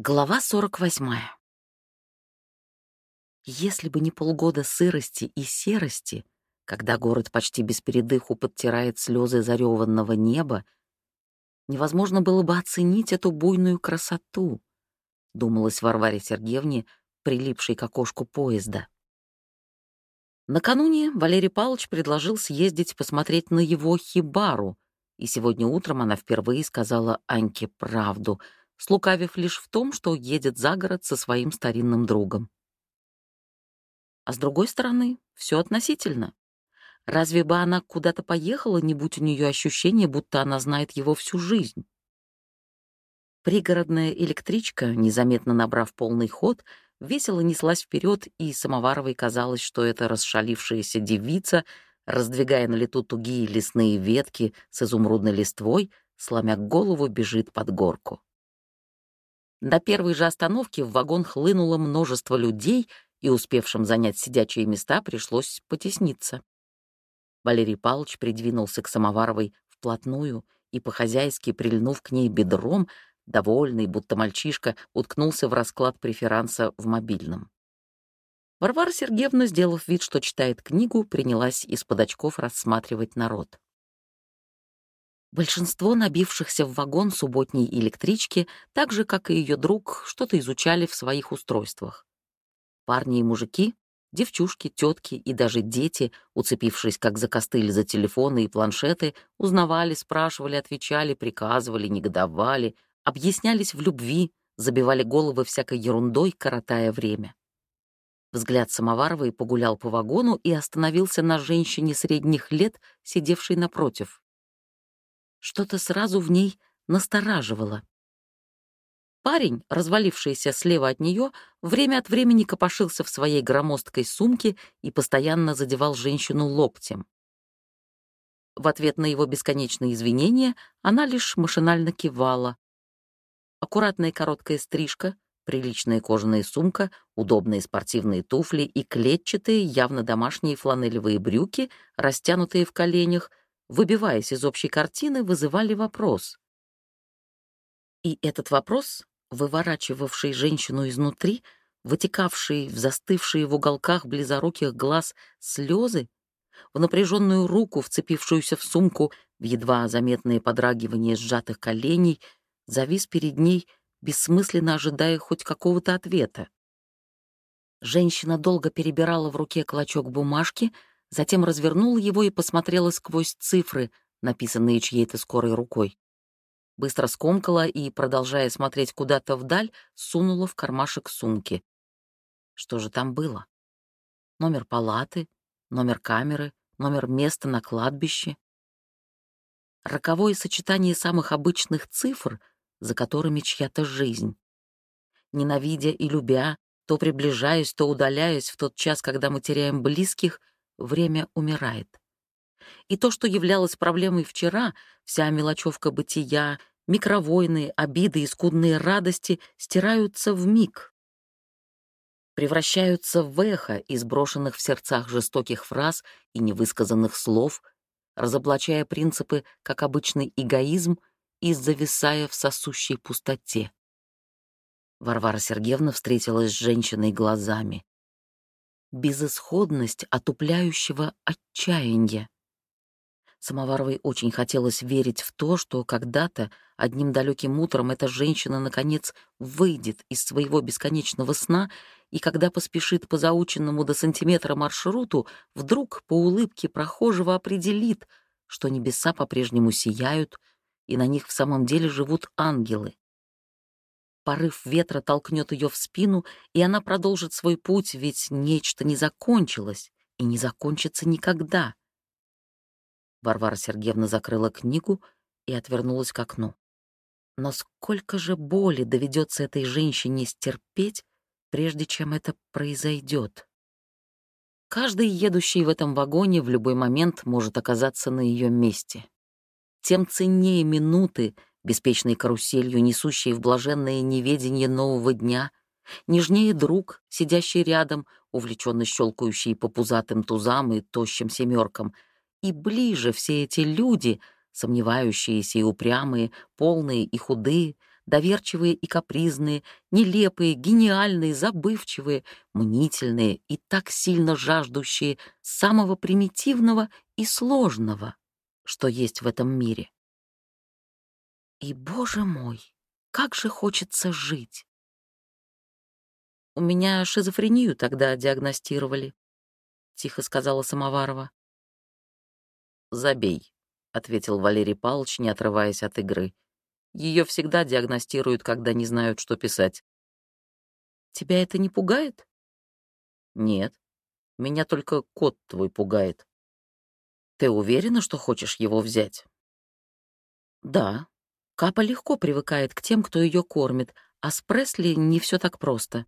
Глава 48. Если бы не полгода сырости и серости, когда город почти без передыху подтирает слезы зареванного неба, невозможно было бы оценить эту буйную красоту, думалось Варваре Сергеевне, прилипшей к окошку поезда. Накануне Валерий Павлович предложил съездить посмотреть на его хибару, и сегодня утром она впервые сказала Аньке правду — слукавив лишь в том, что едет за город со своим старинным другом. А с другой стороны, все относительно. Разве бы она куда-то поехала, не будь у нее ощущения, будто она знает его всю жизнь? Пригородная электричка, незаметно набрав полный ход, весело неслась вперед, и Самоваровой казалось, что эта расшалившаяся девица, раздвигая на лету тугие лесные ветки с изумрудной листвой, сломя голову, бежит под горку. До первой же остановки в вагон хлынуло множество людей, и успевшим занять сидячие места пришлось потесниться. Валерий Павлович придвинулся к Самоваровой вплотную и, по-хозяйски прильнув к ней бедром, довольный, будто мальчишка, уткнулся в расклад преферанса в мобильном. Варвара Сергеевна, сделав вид, что читает книгу, принялась из-под очков рассматривать народ. Большинство набившихся в вагон субботней электрички, так же, как и ее друг, что-то изучали в своих устройствах. Парни и мужики, девчушки, тетки и даже дети, уцепившись как за костыль за телефоны и планшеты, узнавали, спрашивали, отвечали, приказывали, негодовали, объяснялись в любви, забивали головы всякой ерундой, коротая время. Взгляд Самоваровой погулял по вагону и остановился на женщине средних лет, сидевшей напротив. Что-то сразу в ней настораживало. Парень, развалившийся слева от нее, время от времени копошился в своей громоздкой сумке и постоянно задевал женщину локтем. В ответ на его бесконечные извинения она лишь машинально кивала. Аккуратная короткая стрижка, приличная кожаная сумка, удобные спортивные туфли и клетчатые, явно домашние фланелевые брюки, растянутые в коленях, выбиваясь из общей картины, вызывали вопрос. И этот вопрос, выворачивавший женщину изнутри, вытекавший в застывшие в уголках близоруких глаз слезы, в напряженную руку, вцепившуюся в сумку, в едва заметное подрагивание сжатых коленей, завис перед ней, бессмысленно ожидая хоть какого-то ответа. Женщина долго перебирала в руке клочок бумажки, затем развернула его и посмотрела сквозь цифры, написанные чьей-то скорой рукой. Быстро скомкала и, продолжая смотреть куда-то вдаль, сунула в кармашек сумки. Что же там было? Номер палаты, номер камеры, номер места на кладбище. Роковое сочетание самых обычных цифр, за которыми чья-то жизнь. Ненавидя и любя, то приближаясь, то удаляясь в тот час, когда мы теряем близких — время умирает. И то, что являлось проблемой вчера, вся мелочевка бытия, микровойны, обиды и скудные радости стираются в миг, превращаются в эхо из брошенных в сердцах жестоких фраз и невысказанных слов, разоблачая принципы, как обычный эгоизм, и зависая в сосущей пустоте. Варвара Сергеевна встретилась с женщиной глазами безысходность отупляющего отчаяния. Самоваровой очень хотелось верить в то, что когда-то, одним далеким утром, эта женщина, наконец, выйдет из своего бесконечного сна и, когда поспешит по заученному до сантиметра маршруту, вдруг по улыбке прохожего определит, что небеса по-прежнему сияют, и на них в самом деле живут ангелы порыв ветра толкнет ее в спину, и она продолжит свой путь, ведь нечто не закончилось и не закончится никогда. Варвара Сергеевна закрыла книгу и отвернулась к окну. Но сколько же боли доведется этой женщине стерпеть, прежде чем это произойдет? Каждый едущий в этом вагоне в любой момент может оказаться на ее месте. Тем ценнее минуты, беспечной каруселью, несущей в блаженное неведение нового дня, нежнее друг, сидящий рядом, увлеченно щелкающий по пузатым тузам и тощим семеркам, и ближе все эти люди, сомневающиеся и упрямые, полные и худые, доверчивые и капризные, нелепые, гениальные, забывчивые, мнительные и так сильно жаждущие самого примитивного и сложного, что есть в этом мире. И, боже мой, как же хочется жить! У меня шизофрению тогда диагностировали, — тихо сказала Самоварова. «Забей», — ответил Валерий Павлович, не отрываясь от игры. Ее всегда диагностируют, когда не знают, что писать. Тебя это не пугает? Нет. Меня только кот твой пугает. Ты уверена, что хочешь его взять? Да. Капа легко привыкает к тем, кто ее кормит, а с Пресли не все так просто.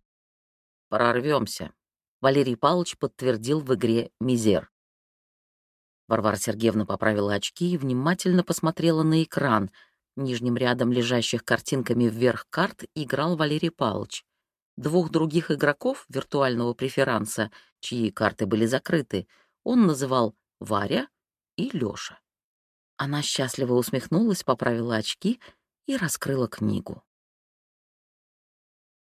Прорвемся. Валерий Павлович подтвердил в игре «Мизер». Варвара Сергеевна поправила очки и внимательно посмотрела на экран — Нижним рядом лежащих картинками вверх карт играл Валерий Павлович. Двух других игроков виртуального преферанса, чьи карты были закрыты, он называл Варя и Лёша. Она счастливо усмехнулась, поправила очки и раскрыла книгу.